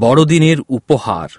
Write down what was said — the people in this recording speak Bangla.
বড়দিনের উপহার।